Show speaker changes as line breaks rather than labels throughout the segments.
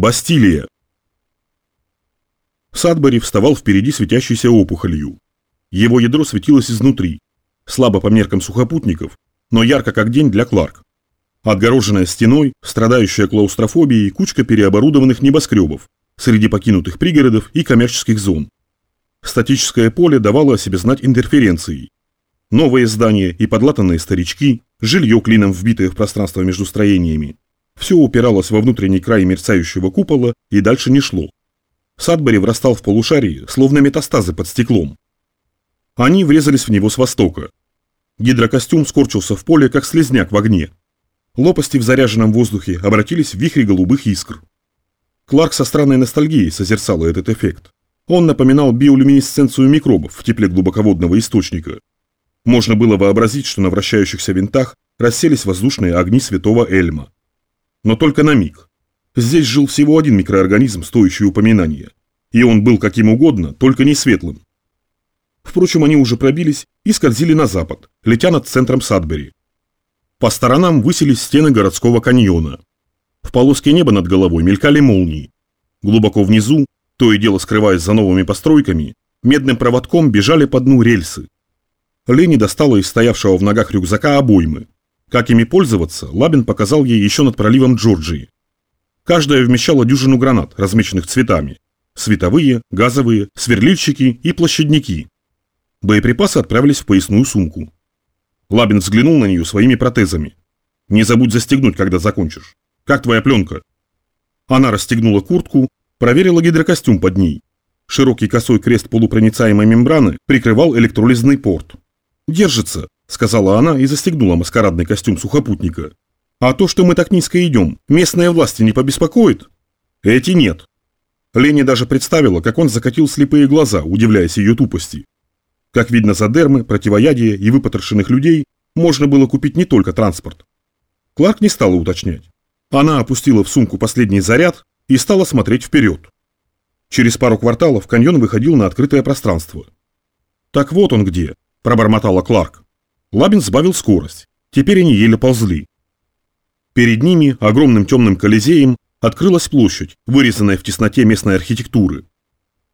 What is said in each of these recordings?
Бастилия. Садбери вставал впереди светящейся опухолью. Его ядро светилось изнутри, слабо по меркам сухопутников, но ярко как день для Кларк. Отгороженная стеной, страдающая клаустрофобией кучка переоборудованных небоскребов среди покинутых пригородов и коммерческих зон. Статическое поле давало о себе знать интерференцией. Новые здания и подлатанные старички, жилье клином вбитое в пространство между строениями. Все упиралось во внутренний край мерцающего купола и дальше не шло. Садбери врастал в полушарии, словно метастазы под стеклом. Они врезались в него с востока. Гидрокостюм скорчился в поле, как слезняк в огне. Лопасти в заряженном воздухе обратились в вихри голубых искр. Кларк со странной ностальгией созерцал этот эффект. Он напоминал биолюминесценцию микробов в тепле глубоководного источника. Можно было вообразить, что на вращающихся винтах расселись воздушные огни святого Эльма. Но только на миг. Здесь жил всего один микроорганизм, стоящий упоминания. И он был каким угодно, только не светлым. Впрочем, они уже пробились и скользили на запад, летя над центром Садбери. По сторонам высились стены городского каньона. В полоске неба над головой мелькали молнии. Глубоко внизу, то и дело скрываясь за новыми постройками, медным проводком бежали по дну рельсы. Лени достала из стоявшего в ногах рюкзака обоймы. Как ими пользоваться, Лабин показал ей еще над проливом Джорджии. Каждая вмещала дюжину гранат, размеченных цветами. Световые, газовые, сверлильщики и площадники. Боеприпасы отправились в поясную сумку. Лабин взглянул на нее своими протезами. «Не забудь застегнуть, когда закончишь. Как твоя пленка?» Она расстегнула куртку, проверила гидрокостюм под ней. Широкий косой крест полупроницаемой мембраны прикрывал электролизный порт. «Держится», — сказала она и застегнула маскарадный костюм сухопутника. «А то, что мы так низко идем, местные власти не побеспокоит?» «Эти нет». Лени даже представила, как он закатил слепые глаза, удивляясь ее тупости. Как видно за дермы, противоядие и выпотрошенных людей можно было купить не только транспорт. Кларк не стала уточнять. Она опустила в сумку последний заряд и стала смотреть вперед. Через пару кварталов каньон выходил на открытое пространство. «Так вот он где», – пробормотала Кларк. Лабин сбавил скорость. Теперь они еле ползли. Перед ними, огромным темным колизеем, открылась площадь, вырезанная в тесноте местной архитектуры.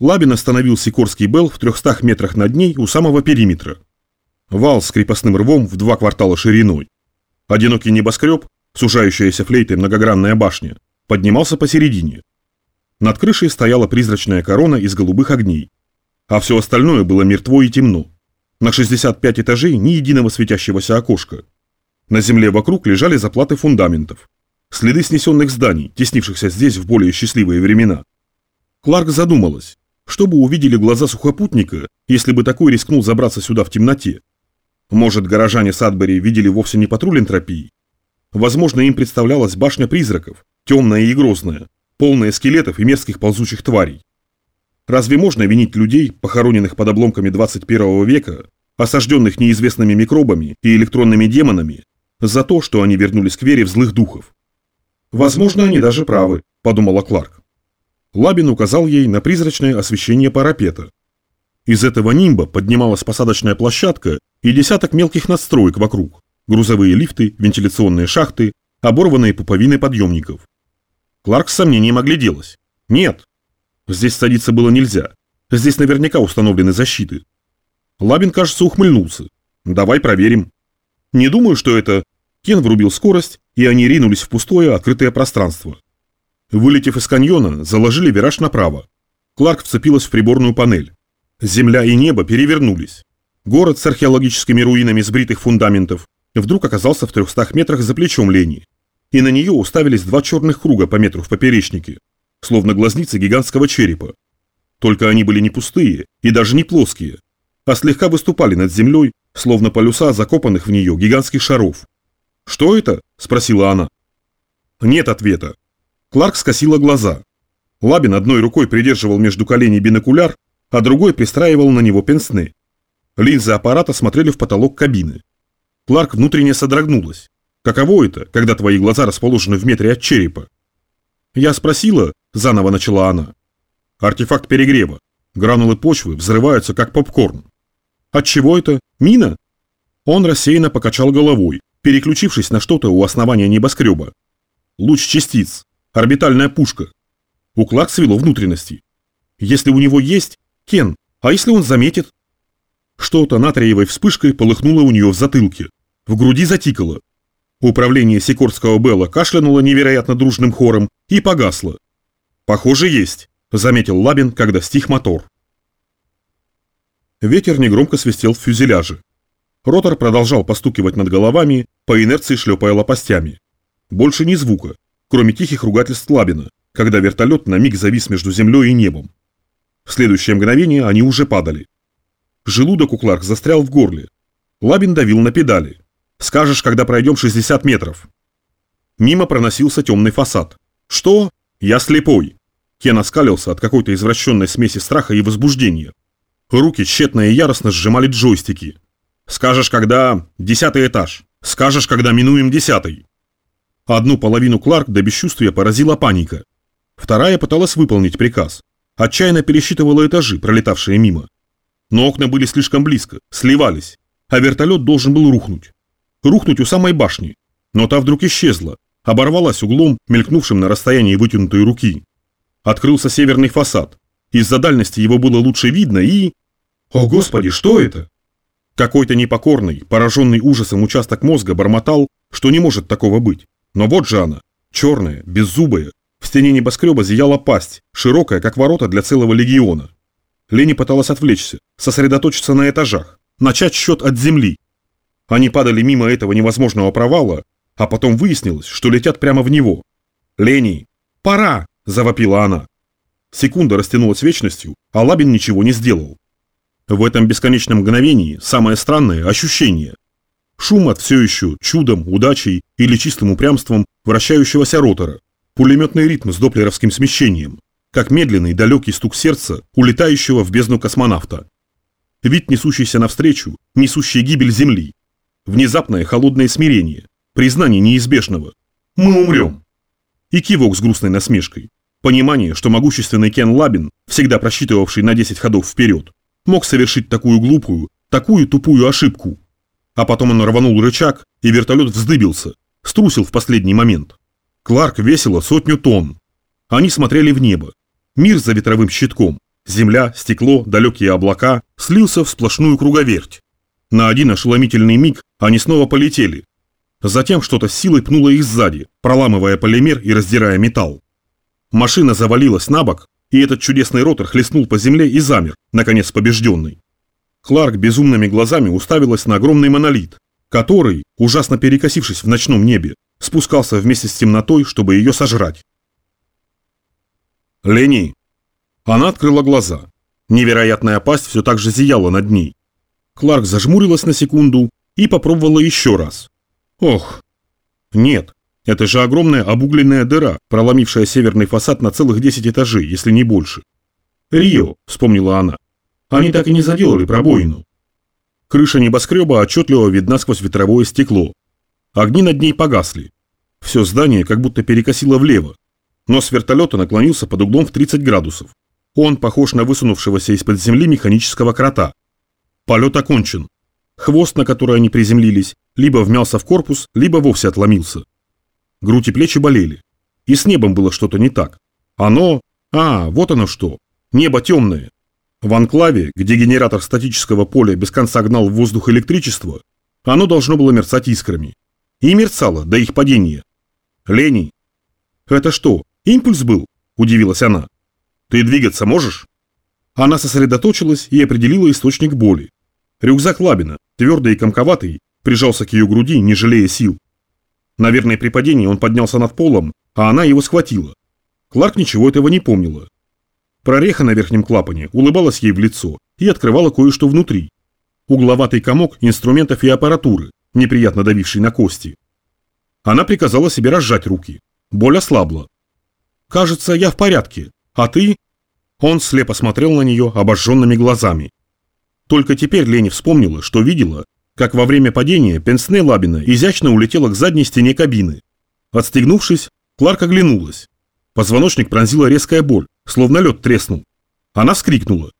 Лабин остановил Сикорский Белл в 300 метрах над ней у самого периметра. Вал с крепостным рвом в два квартала шириной. Одинокий небоскреб, сужающаяся флейтой многогранная башня, поднимался посередине. Над крышей стояла призрачная корона из голубых огней. А все остальное было мертво и темно. На 65 этажей ни единого светящегося окошка. На земле вокруг лежали заплаты фундаментов. Следы снесенных зданий, теснившихся здесь в более счастливые времена. Кларк задумалась, что бы увидели глаза сухопутника, если бы такой рискнул забраться сюда в темноте? Может, горожане Садбери видели вовсе не патруль энтропии? Возможно, им представлялась башня призраков, темная и грозная, полная скелетов и мерзких ползучих тварей. Разве можно винить людей, похороненных под обломками 21 века, осажденных неизвестными микробами и электронными демонами, за то, что они вернулись к вере в злых духов? Возможно, они даже правы, подумала Кларк. Лабин указал ей на призрачное освещение парапета. Из этого нимба поднималась посадочная площадка и десяток мелких надстроек вокруг. Грузовые лифты, вентиляционные шахты, оборванные пуповины подъемников. Кларк с сомнением огляделась. Нет, здесь садиться было нельзя. Здесь наверняка установлены защиты. Лабин, кажется, ухмыльнулся. Давай проверим. Не думаю, что это... Кен врубил скорость, и они ринулись в пустое открытое пространство. Вылетев из каньона, заложили вираж направо. Кларк вцепилась в приборную панель. Земля и небо перевернулись. Город с археологическими руинами сбритых фундаментов вдруг оказался в 300 метрах за плечом Лени. И на нее уставились два черных круга по метру в поперечнике, словно глазницы гигантского черепа. Только они были не пустые и даже не плоские, а слегка выступали над землей, словно полюса закопанных в нее гигантских шаров. «Что это?» – спросила она. Нет ответа. Кларк скосила глаза. Лабин одной рукой придерживал между коленей бинокуляр, а другой пристраивал на него пенсны. Линзы аппарата смотрели в потолок кабины. Кларк внутренне содрогнулась. Каково это, когда твои глаза расположены в метре от черепа? Я спросила, заново начала она. Артефакт перегрева. Гранулы почвы взрываются, как попкорн. От чего это? Мина? Он рассеянно покачал головой, переключившись на что-то у основания небоскреба. Луч частиц. Орбитальная пушка. У Кларк свело внутренности. Если у него есть, Кен, а если он заметит? Что-то натриевой вспышкой полыхнуло у нее в затылке. В груди затикало. Управление Сикорского Белла кашлянуло невероятно дружным хором и погасло. «Похоже, есть», — заметил Лабин, когда стих мотор. Ветер негромко свистел в фюзеляже. Ротор продолжал постукивать над головами, по инерции шлепая лопастями. Больше ни звука, кроме тихих ругательств Лабина, когда вертолет на миг завис между землей и небом. В следующее мгновение они уже падали. Желудок у Кларк застрял в горле. Лабин давил на педали. «Скажешь, когда пройдем 60 метров». Мимо проносился темный фасад. «Что? Я слепой!» Кен оскалился от какой-то извращенной смеси страха и возбуждения. Руки тщетно и яростно сжимали джойстики. «Скажешь, когда... десятый этаж. Скажешь, когда минуем десятый». Одну половину Кларк до бесчувствия поразила паника. Вторая пыталась выполнить приказ. Отчаянно пересчитывала этажи, пролетавшие мимо. Но окна были слишком близко, сливались, а вертолет должен был рухнуть. Рухнуть у самой башни. Но та вдруг исчезла, оборвалась углом, мелькнувшим на расстоянии вытянутой руки. Открылся северный фасад. Из-за дальности его было лучше видно и... О, Господи, что это? Какой-то непокорный, пораженный ужасом участок мозга бормотал, что не может такого быть. Но вот же она, черная, беззубая. В стене небоскреба зияла пасть, широкая, как ворота для целого легиона. Лени пыталась отвлечься, сосредоточиться на этажах, начать счет от земли. Они падали мимо этого невозможного провала, а потом выяснилось, что летят прямо в него. «Лени! Пора!» – завопила она. Секунда растянулась вечностью, а Лабин ничего не сделал. В этом бесконечном мгновении самое странное – ощущение. Шум от все еще чудом, удачей или чистым упрямством вращающегося ротора, пулеметный ритм с доплеровским смещением, как медленный далекий стук сердца, улетающего в бездну космонавта. Вид, несущийся навстречу, несущий гибель Земли. Внезапное холодное смирение, признание неизбежного. Мы умрем. И кивок с грустной насмешкой. Понимание, что могущественный Кен Лабин, всегда просчитывавший на 10 ходов вперед, мог совершить такую глупую, такую тупую ошибку. А потом он рванул рычаг, и вертолет вздыбился, струсил в последний момент. Кларк весило сотню тонн. Они смотрели в небо. Мир за ветровым щитком, земля, стекло, далекие облака, слился в сплошную круговерть. На один ошеломительный миг они снова полетели. Затем что-то силой пнуло их сзади, проламывая полимер и раздирая металл. Машина завалилась на бок, и этот чудесный ротор хлестнул по земле и замер, наконец побежденный. Кларк безумными глазами уставилась на огромный монолит, который, ужасно перекосившись в ночном небе, спускался вместе с темнотой, чтобы ее сожрать. «Лени!» Она открыла глаза. Невероятная пасть все так же зияла над ней. Кларк зажмурилась на секунду и попробовала еще раз. Ох! Нет, это же огромная обугленная дыра, проломившая северный фасад на целых 10 этажей, если не больше. «Рио», — вспомнила она. «Они так и не заделали пробоину». Крыша небоскреба отчетливо видна сквозь ветровое стекло. Огни над ней погасли. Все здание как будто перекосило влево. Нос вертолета наклонился под углом в 30 градусов. Он похож на высунувшегося из-под земли механического крота. Полет окончен. Хвост, на который они приземлились, либо вмялся в корпус, либо вовсе отломился. Грудь и плечи болели. И с небом было что-то не так. Оно... А, вот оно что. Небо темное. В анклаве, где генератор статического поля без конца гнал в воздух электричество, оно должно было мерцать искрами. И мерцало до их падения. Лени. Это что, импульс был? Удивилась она. Ты двигаться можешь? Она сосредоточилась и определила источник боли. Рюкзак Лабина, твердый и комковатый, прижался к ее груди, не жалея сил. Наверное, при падении он поднялся над полом, а она его схватила. Кларк ничего этого не помнила. Прореха на верхнем клапане улыбалась ей в лицо и открывала кое-что внутри. Угловатый комок инструментов и аппаратуры, неприятно давивший на кости. Она приказала себе разжать руки. Боль ослабла. «Кажется, я в порядке. А ты?» Он слепо смотрел на нее обожженными глазами. Только теперь Лени вспомнила, что видела, как во время падения пенсне Лабина изящно улетела к задней стене кабины. Отстегнувшись, Кларк оглянулась. Позвоночник пронзила резкая боль, словно лед треснул. Она вскрикнула.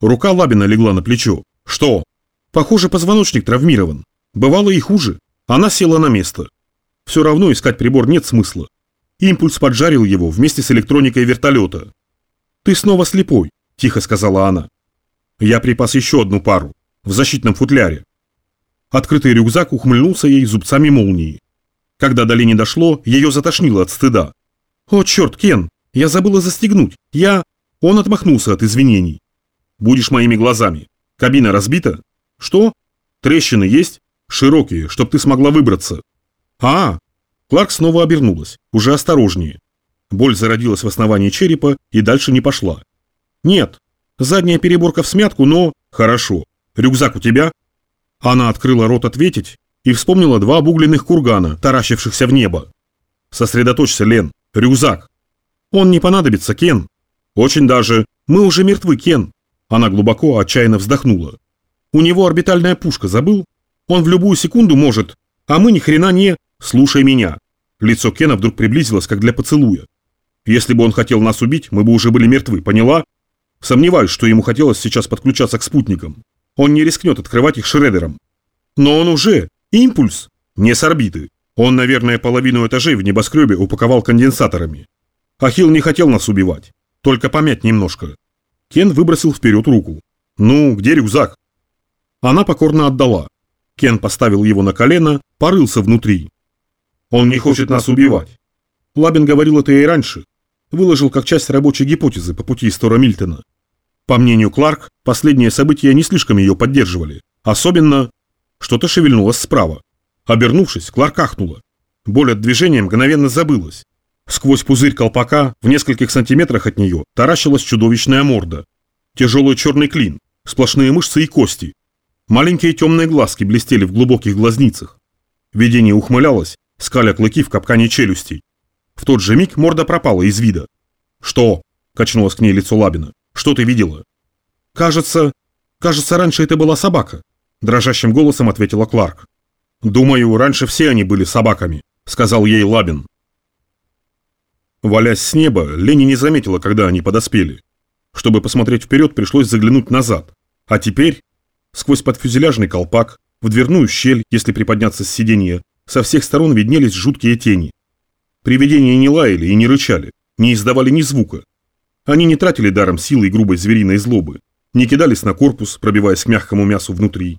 Рука Лабина легла на плечо. «Что?» «Похоже, позвоночник травмирован. Бывало и хуже». Она села на место. Все равно искать прибор нет смысла. Импульс поджарил его вместе с электроникой вертолета. «Ты снова слепой», – тихо сказала она. Я припас еще одну пару, в защитном футляре. Открытый рюкзак ухмыльнулся ей зубцами молнии. Когда до Лени дошло, ее затошнило от стыда. «О, черт, Кен, я забыла застегнуть. Я...» Он отмахнулся от извинений. «Будешь моими глазами. Кабина разбита?» «Что?» «Трещины есть? Широкие, чтоб ты смогла выбраться». «А, Кларк снова обернулась, уже осторожнее. Боль зародилась в основании черепа и дальше не пошла. «Нет, задняя переборка в смятку, но...» «Хорошо. Рюкзак у тебя?» Она открыла рот ответить и вспомнила два обугленных кургана, таращившихся в небо. «Сосредоточься, Лен. Рюкзак». «Он не понадобится, Кен». «Очень даже. Мы уже мертвы, Кен». Она глубоко, отчаянно вздохнула. «У него орбитальная пушка, забыл? Он в любую секунду может, а мы ни хрена не...» «Слушай меня». Лицо Кена вдруг приблизилось, как для поцелуя. «Если бы он хотел нас убить, мы бы уже были мертвы, поняла?» Сомневаюсь, что ему хотелось сейчас подключаться к спутникам. Он не рискнет открывать их шредером. Но он уже... Импульс! Не с орбиты. Он, наверное, половину этажей в небоскребе упаковал конденсаторами. Ахилл не хотел нас убивать. Только помять немножко. Кен выбросил вперед руку. «Ну, где рюкзак?» Она покорно отдала. Кен поставил его на колено, порылся внутри. Он не хочет нас убивать. Лабин говорил это и раньше. Выложил как часть рабочей гипотезы по пути Стора Мильтона. По мнению Кларк, последние события не слишком ее поддерживали. Особенно... Что-то шевельнулось справа. Обернувшись, Кларк ахнула. Боль от движения мгновенно забылась. Сквозь пузырь колпака, в нескольких сантиметрах от нее, таращилась чудовищная морда. Тяжелый черный клин, сплошные мышцы и кости. Маленькие темные глазки блестели в глубоких глазницах. Видение ухмылялось, скаля клыки в капкане челюстей. В тот же миг морда пропала из вида. «Что?» – качнулось к ней лицо Лабина. «Что ты видела?» «Кажется... Кажется, раньше это была собака», – дрожащим голосом ответила Кларк. «Думаю, раньше все они были собаками», – сказал ей Лабин. Валясь с неба, Лени не заметила, когда они подоспели. Чтобы посмотреть вперед, пришлось заглянуть назад. А теперь, сквозь подфюзеляжный колпак, в дверную щель, если приподняться с сиденья, со всех сторон виднелись жуткие тени. Привидения не лаяли и не рычали, не издавали ни звука. Они не тратили даром силы и грубой звериной злобы, не кидались на корпус, пробиваясь к мягкому мясу внутри.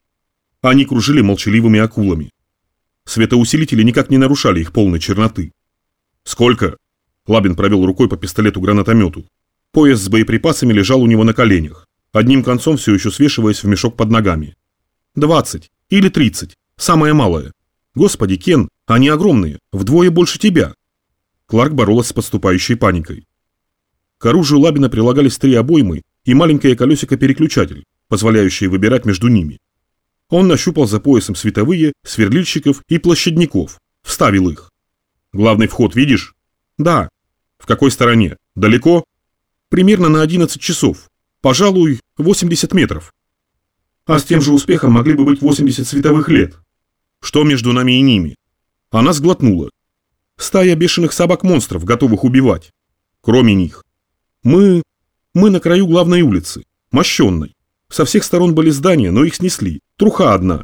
Они кружили молчаливыми акулами. Светоусилители никак не нарушали их полной черноты. «Сколько?» Лабин провел рукой по пистолету-гранатомету. Пояс с боеприпасами лежал у него на коленях, одним концом все еще свешиваясь в мешок под ногами. «Двадцать или тридцать, самое малое. Господи, Кен, они огромные, вдвое больше тебя. Кларк боролась с подступающей паникой. К оружию Лабина прилагались три обоймы и маленькое колесико-переключатель, позволяющее выбирать между ними. Он нащупал за поясом световые, сверлильщиков и площадников, вставил их. «Главный вход видишь?» «Да». «В какой стороне? Далеко?» «Примерно на 11 часов. Пожалуй, 80 метров». «А с тем же успехом могли бы быть 80 световых лет», что между нами и ними? Она сглотнула. Стая бешеных собак-монстров, готовых убивать. Кроме них. Мы... Мы на краю главной улицы, мощенной. Со всех сторон были здания, но их снесли. Труха одна.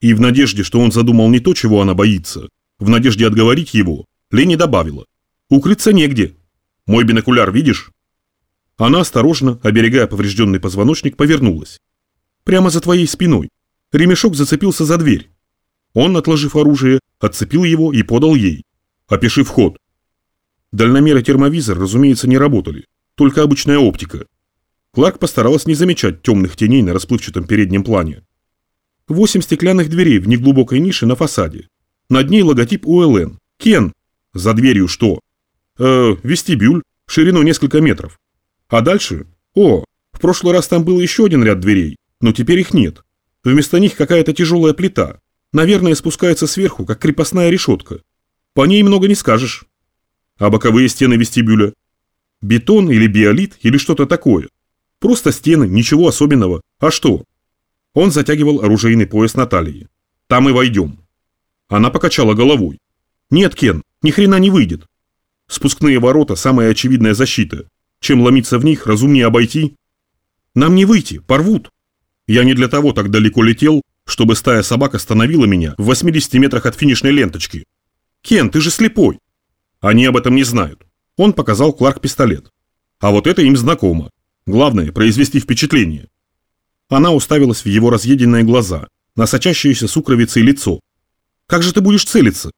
И в надежде, что он задумал не то, чего она боится, в надежде отговорить его, Лени добавила. Укрыться негде. Мой бинокуляр видишь? Она осторожно, оберегая поврежденный позвоночник, повернулась. Прямо за твоей спиной. Ремешок зацепился за дверь. Он, отложив оружие, отцепил его и подал ей. «Опиши вход». Дальномер и термовизор, разумеется, не работали, только обычная оптика. Кларк постаралась не замечать темных теней на расплывчатом переднем плане. Восемь стеклянных дверей в неглубокой нише на фасаде. Над ней логотип УЛН. Кен. За дверью что? Э, вестибюль, шириной несколько метров. А дальше? О, в прошлый раз там был еще один ряд дверей, но теперь их нет. Вместо них какая-то тяжелая плита, Наверное, спускается сверху, как крепостная решетка. По ней много не скажешь. А боковые стены вестибюля? Бетон или биолит или что-то такое. Просто стены, ничего особенного. А что? Он затягивал оружейный пояс Натальи. Там и войдем. Она покачала головой. Нет, Кен, ни хрена не выйдет. Спускные ворота – самая очевидная защита. Чем ломиться в них, разумнее обойти. Нам не выйти, порвут. Я не для того так далеко летел, чтобы стая собак остановила меня в 80 метрах от финишной ленточки. Кен, ты же слепой. Они об этом не знают. Он показал Кларк пистолет. А вот это им знакомо. Главное – произвести впечатление. Она уставилась в его разъеденные глаза, на сочащееся сукровицей лицо. «Как же ты будешь целиться?»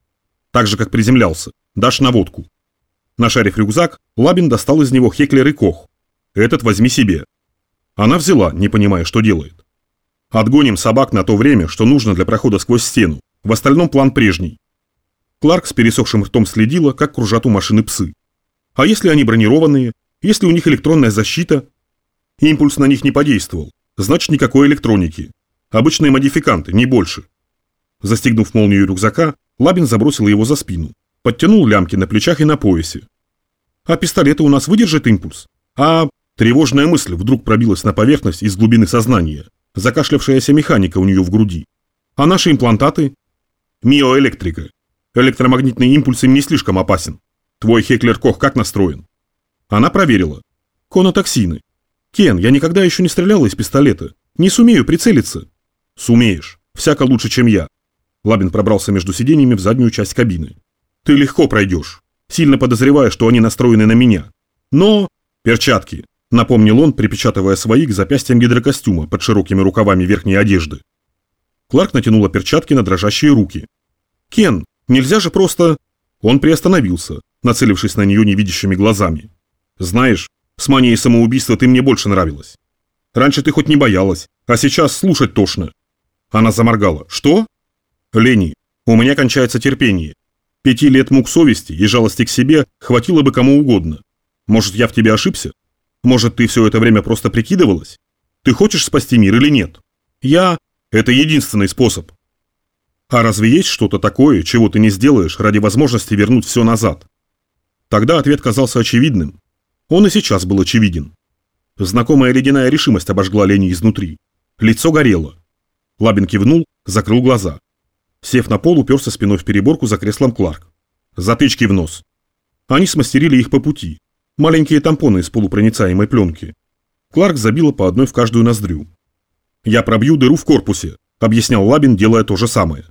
«Так же, как приземлялся. Дашь наводку». Нашарив рюкзак, Лабин достал из него Хеклер и Кох. «Этот возьми себе». Она взяла, не понимая, что делает. «Отгоним собак на то время, что нужно для прохода сквозь стену. В остальном план прежний». Кларк с пересохшим ртом следила, как кружат у машины псы. «А если они бронированные? Если у них электронная защита?» Импульс на них не подействовал. Значит, никакой электроники. Обычные модификанты, не больше. Застегнув молнию рюкзака, Лабин забросил его за спину. Подтянул лямки на плечах и на поясе. А пистолеты у нас выдержит импульс? А тревожная мысль вдруг пробилась на поверхность из глубины сознания. Закашлявшаяся механика у нее в груди. А наши имплантаты? Миоэлектрика. Электромагнитный импульс им не слишком опасен. Твой Хеклер Кох как настроен? Она проверила. Конотоксины. Кен, я никогда еще не стреляла из пистолета. Не сумею прицелиться. Сумеешь. Всяко лучше, чем я. Лабин пробрался между сиденьями в заднюю часть кабины. Ты легко пройдешь. Сильно подозреваю, что они настроены на меня. Но... Перчатки. Напомнил он, припечатывая свои к запястьям гидрокостюма под широкими рукавами верхней одежды. Кларк натянула перчатки на дрожащие руки. «Кен, нельзя же просто...» Он приостановился, нацелившись на нее невидящими глазами. «Знаешь, с манией самоубийства ты мне больше нравилась. Раньше ты хоть не боялась, а сейчас слушать тошно». Она заморгала. «Что?» «Лени, у меня кончается терпение. Пяти лет мук совести и жалости к себе хватило бы кому угодно. Может, я в тебе ошибся? Может, ты все это время просто прикидывалась? Ты хочешь спасти мир или нет? Я... Это единственный способ. А разве есть что-то такое, чего ты не сделаешь ради возможности вернуть все назад? Тогда ответ казался очевидным. Он и сейчас был очевиден. Знакомая ледяная решимость обожгла Лени изнутри. Лицо горело. Лабин кивнул, закрыл глаза. Сев на пол, уперся спиной в переборку за креслом Кларк. Затычки в нос. Они смастерили их по пути. Маленькие тампоны из полупроницаемой пленки. Кларк забила по одной в каждую ноздрю. «Я пробью дыру в корпусе», — объяснял Лабин, делая то же самое.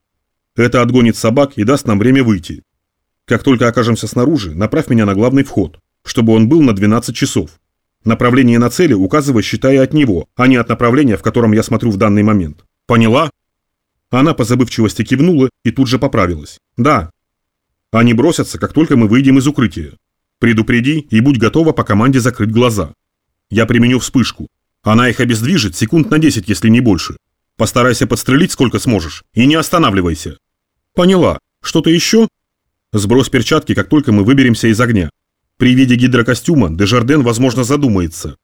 «Это отгонит собак и даст нам время выйти. Как только окажемся снаружи, направь меня на главный вход чтобы он был на 12 часов. Направление на цели указывай, считая от него, а не от направления, в котором я смотрю в данный момент. Поняла? Она по забывчивости кивнула и тут же поправилась. Да. Они бросятся, как только мы выйдем из укрытия. Предупреди и будь готова по команде закрыть глаза. Я применю вспышку. Она их обездвижит секунд на 10, если не больше. Постарайся подстрелить сколько сможешь и не останавливайся. Поняла. Что-то еще? Сбрось перчатки, как только мы выберемся из огня. При виде гидрокостюма Дежарден, возможно, задумается.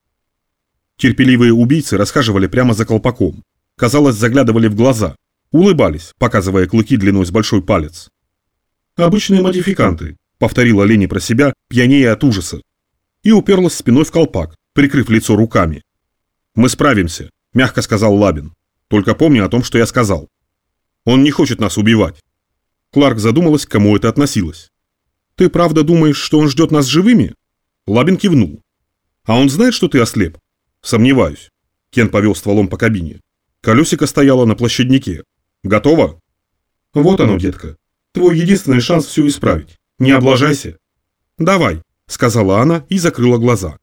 Терпеливые убийцы расхаживали прямо за колпаком. Казалось, заглядывали в глаза. Улыбались, показывая клыки длиной с большой палец. «Обычные модификанты», — повторила Лени про себя, пьянее от ужаса. И уперлась спиной в колпак, прикрыв лицо руками. «Мы справимся», — мягко сказал Лабин. «Только помни о том, что я сказал. Он не хочет нас убивать». Кларк задумалась, к кому это относилось. «Ты правда думаешь, что он ждет нас живыми?» Лабин кивнул. «А он знает, что ты ослеп?» «Сомневаюсь». Кен повел стволом по кабине. Колесико стояло на площаднике. «Готово?» «Вот оно, детка. Твой единственный шанс все исправить. Не облажайся». «Давай», — сказала она и закрыла глаза.